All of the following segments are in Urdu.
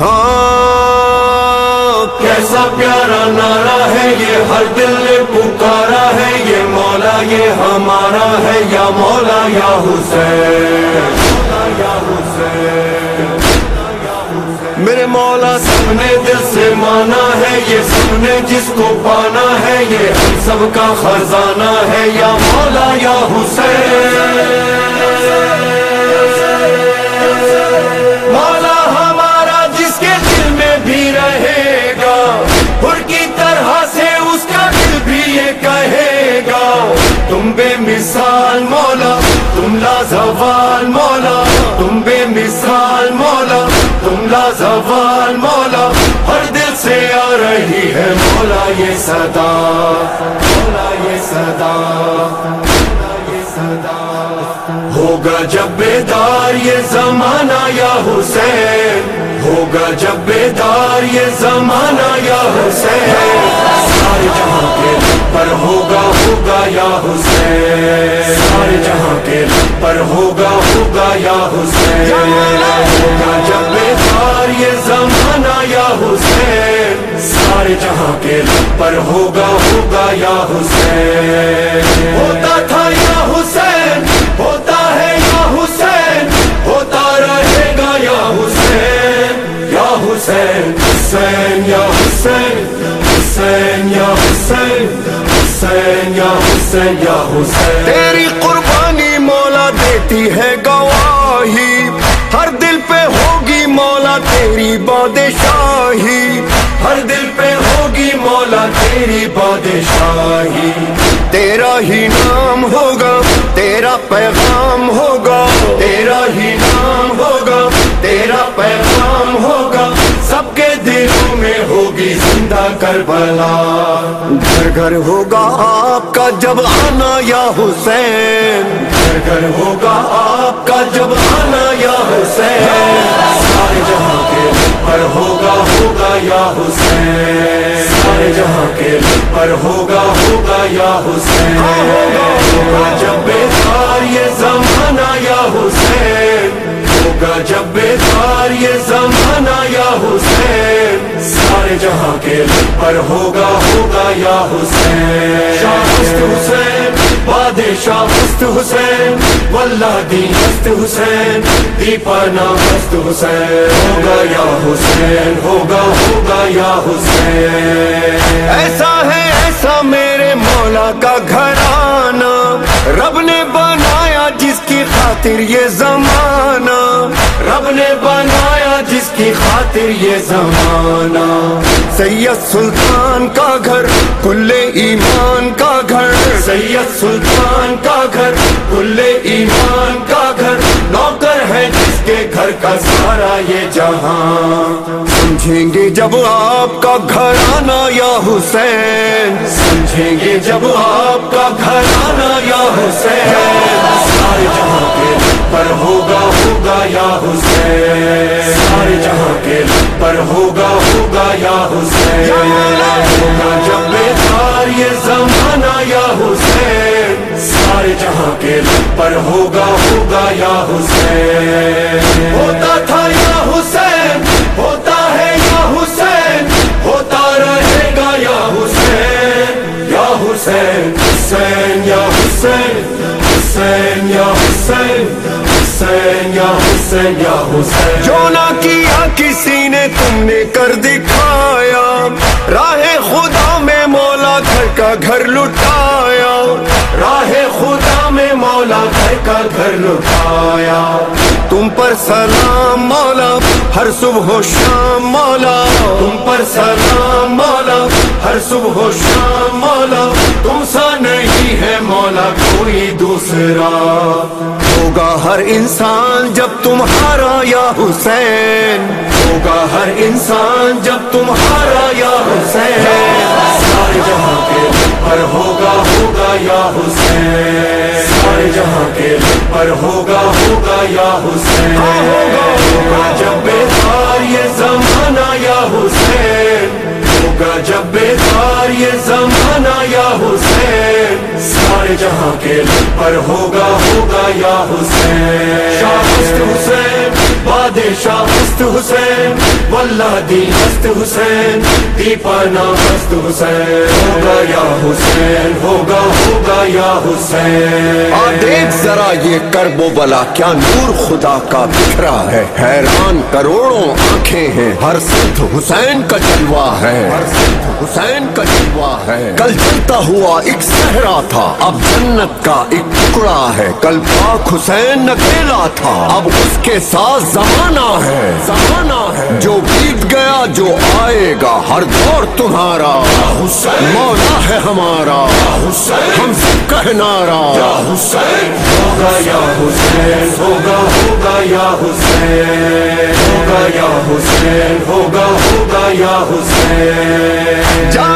ہاں کیسا پیارا نعرہ ہے یہ، ہر دل نے پکارا ہے یہ، مولا یہ ہمارا ہے، یا مولا یا حسین یا حسین۔ میرے مولا سب نے دل سے مانا ہے، یہ سب نے جس کو پانا ہے، یہ ہم سب کا خزانہ ہے، یا مولا یا حسین۔ ہے مولا یہ صدا، مولا یہ صدا۔ ہوگا جب بیدار یہ زمانہ یا حسین، ہوگا جب بیدار یہ زمانہ یا حسین۔ سارے جہاں کے پر ہوگا ہوگا یا حسین۔ سارے جہاں کے پر ہوگا ہوگا یا حسین۔ ہوگا جب بیدار یہ زمانہ یا حسین۔ سارے جہاں کے لب پر ہوگا ہوگا یا حسین۔ ہوتا تھا یا حسین، ہوتا ہے یا حسین، ہوتا رہے گا یا حسین۔ یا حسین حسین، یا حسین حسین، یا حسین حسین، یا حسین یا حسین۔ تیری قربانی مولا دیتی ہے گواہی۔ ہر دل پہ ہوگی مولا تیری بادشاہی ہر دل پہ ہوگی مولا تیری بادشاہی۔ تیرا ہی نام ہوگا، تیرا پیغام ہوگا، تیرا ہی نام ہوگا، تیرا پیغام ہوگا۔ سب کے دلوں میں ہوگی زندہ کربلا۔ گھر گھر ہوگا آپ کا جب آنا یا حسین۔ گھر گھر ہوگا آپ کا جب آنا یا حسین۔ سارے جہاں کے پر ہوگا ہوگا یا حسین؟ سارے جہاں کے لب پر ہوگا ہوگا یا حسین؟ ہاں، ہوگا جب بیدار یہ زمانہ یا حسین؟ ہوگا جب بیدار یہ زمانہ یا جہاں کے لب پر ہوگا ہوگا یا حسین؟ شاہ حسین، بادشاہ ہست حسین، واللہ دین ہست حسین دیپانا ہست حسین، ہوگا یا حسین، ہوگا ہوگا یا حسین؟ ایسا ہے، ایسا میرے مولا کا گھرانہ، رب نے بنایا خاطر یہ زمانہ رب نے بنایا جس کی خاطر یہ زمانہ۔ سید سلطان کا گھر، کل ایمان کا گھر۔ سید سلطان کا گھر، کل ایمان کا گھر۔ نوکر ہے جس کے گھر کا سارا یہ جہاں۔ سمجھیں گے جب آپ کا گھر آنا یا حسین۔ سمجھیں گے جب آپ کا گھر آنا یا حسین۔ سارے جہاں کے پر ہوگا ہوگا یا حسین۔ سارے جہاں کے پر ہوگا ہوگا یا حسین۔ ہوگا جب بیدار یہ زمانہ یا حسین۔ سارے جہاں کے پر ہوگا ہوگا یا حسین۔ ہوتا تھا یا حسین، ہوتا حسین حسین یا حسین حسین یا حسین حسین، یا حسین یا حسین۔ جو نہ کیا، کسی نے تم نے کر دکھایا۔ راہ خدا میں مولا گھر کا گھر لٹایا۔ راہ خدا میں مولا گھر کا گھر لٹایا۔ تم پر سلام مولا، ہر صبح و شام مولا۔ تم پر سلام مولا، ہر صبح و شام مولا۔ تم سا نہیں ہے مولا، کوئی دوسرا۔ ہوگا ہر انسان جب تمہارا یا حسین ہوگا ہر انسان جب تمہارا یا حسین سارے جہاں کے پر ہوگا ہوگا یا حسین سارے جہاں کے پر ہوگا ہوگا یا حسین ہوگا جب بیدار یہ زمانہ یا حسین ہوگا جب بیدار یہ زمانہ یا حسین سارے جہاں کے لب پر ہوگا ہوگا یا حسین؟ شاہ حسین بادشاہ ہست حسین، واللہ دی ہست حسین، دیپانا ہست حسین، ہوگا یا حسین، ہوگا ہوگا یا حسین۔ آ دیکھ ذرا یہ کرب و بلا، کیا نور خدا کا بکھرا ہے۔ حیران کروڑوں آنکھیں ہیں، ہر سدھ حسین کا جلوہ ہے۔ ہر سدھ حسین کا جلوہ ہے۔ کل چلتا ہوا ایک صحرا تھا، اب جنت کا ایک ٹکڑا ہے۔ کل پاک حسین اکیلا تھا، اب اس کے ساتھ زمانہ ہے۔ زمانہ ہے۔ جو بیت گیا جو آئے گا ہر دور تمہارا۔ مولا ہے ہمارا۔ ہم سب کا نعرہ۔ حسین۔ ہوگا یا حسین ہوگا ہوگا یا حسین۔ ہوگا یا حسین ہوگا ہوگا یا حسین۔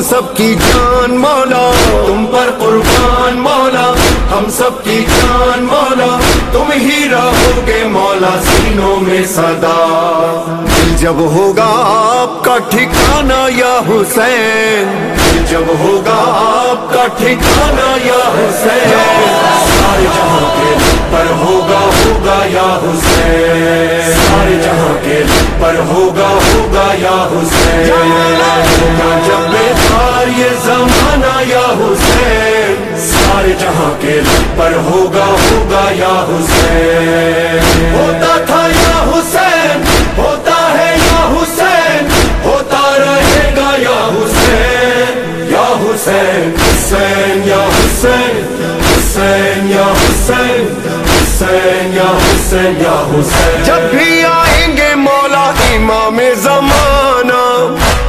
ہم سب کی جان مولا، تم پر قربان مولا۔ ہم سب کی جان مولا، تم ہی رہو گے مولا سینوں میں صدا۔ دل جب ہوگا آپ کا ٹھکانہ یا حسین۔ جب ہوگا آپ کا ٹھکانہ یا حسین۔ سارے جہاں کے پر ہوگا ہوگا یا حسین۔ سارے جہاں کے پر ہوگا ہوگا یا حسین۔ ہوگا جب بیدار یہ زمانہ یا حسین؟ سارے جہاں کے پر ہوگا ہوگا یا حسین؟ ہوتا تھا یا حسین؟ ہوتا ہے یا حسین؟ ہوتا رہے گا یا حسین؟ یا حسین حسین، یا حسین حسین، یا حسین حسین، یا حسین یا حسین۔ جب بھی آئیں گے مولا امام زمانہ،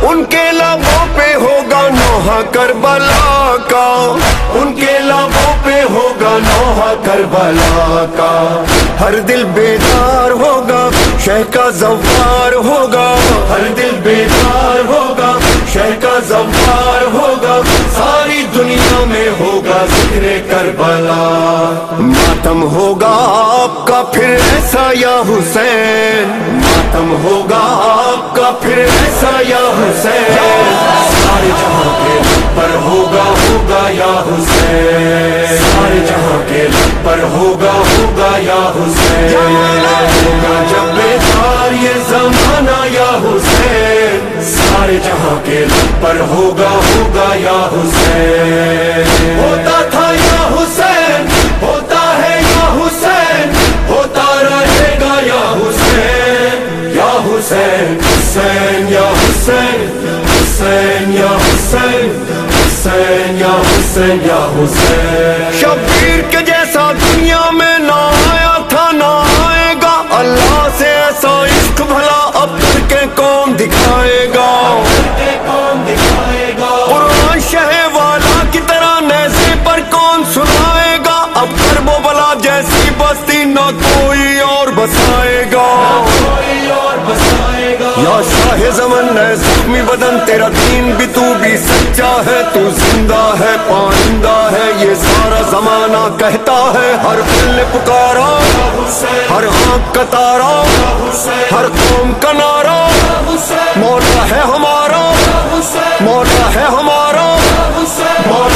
ان کے لبوں پہ ہوگا نوحہ کربلا کا۔ ان کے لبوں پہ ہوگا نوحہ کربلا کا۔ ہر دل بیدار ہوگا شہ کا زوار ہوگا۔ ہر دل بیدار ہوگا، شہر کا زوار ہوگا۔ ساری دنیا میں ہوگا ذکر کربلا۔ ماتم ہوگا آپ کا پھر ایسا یا حسین۔ ماتم ہوگا آپ کا پھر ایسا یا حسین۔ سارے جہاں کے پر ہوگا ہوگا یا حسین. سارے جہاں کے پر ہوگا ہوگا یا حسین. ہوگا جب بیدار یہ زمانہ یا حسین. سارے جہاں کے پر ہوگا ہوگا یا حسین. ہوتا تھا یا حسین، ہوتا ہے یا حسین، ہوتا رہے گا یا حسین. یا حسین حسین، یا حسین حسین یا حسین حسین یا حسین یا حسین شبیر کے جیسا دنیا میں نہ آیا تھا نہ آئے گا اللہ سے ایسا عشق بھلا اب کر کے کون دکھائے گا تیرا دین بھی تو بھی سچا ہے، تو زندہ ہے پانندہ ہے۔ یہ سارا زمانہ کہتا ہے، ہر پل پکارا۔ ہر آنکھ کا تارا۔ ہر قوم کا نارا مولا ہے ہمارا۔ مولا ہے ہمارا۔ مولا